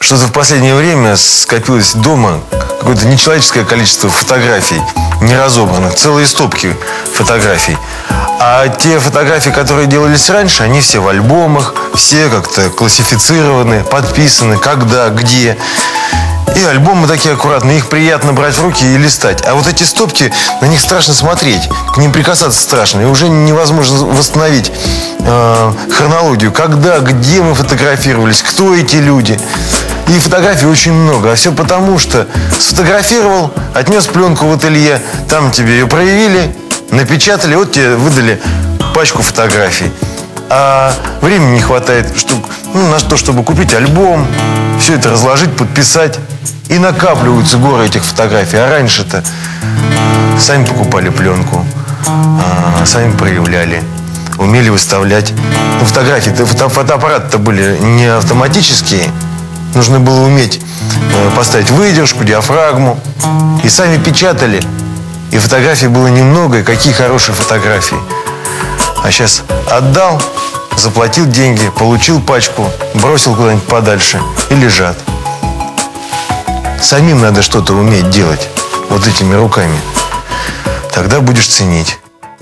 Что-то в последнее время скопилось дома какое-то нечеловеческое количество фотографий, неразобранных, целые стопки фотографий. А те фотографии, которые делались раньше, они все в альбомах, все как-то классифицированы, подписаны, когда, где. И альбомы такие аккуратные, их приятно брать в руки и листать. А вот эти стопки, на них страшно смотреть, к ним прикасаться страшно. И уже невозможно восстановить э, хронологию, когда, где мы фотографировались, кто эти люди. И фотографий очень много. А все потому, что сфотографировал, отнес пленку в ателье, там тебе ее проявили, напечатали, вот тебе выдали пачку фотографий. А времени не хватает чтобы, ну, на то, чтобы купить альбом, все это разложить, подписать. И накапливаются горы этих фотографий. А раньше-то сами покупали пленку, а, сами проявляли, умели выставлять. Ну, фотографии, фото, фотоаппараты-то были не автоматические. Нужно было уметь э, поставить выдержку, диафрагму. И сами печатали. И фотографий было немного, и какие хорошие фотографии. А сейчас отдал, заплатил деньги, получил пачку, бросил куда-нибудь подальше и лежат. Самим надо что-то уметь делать вот этими руками. Тогда будешь ценить.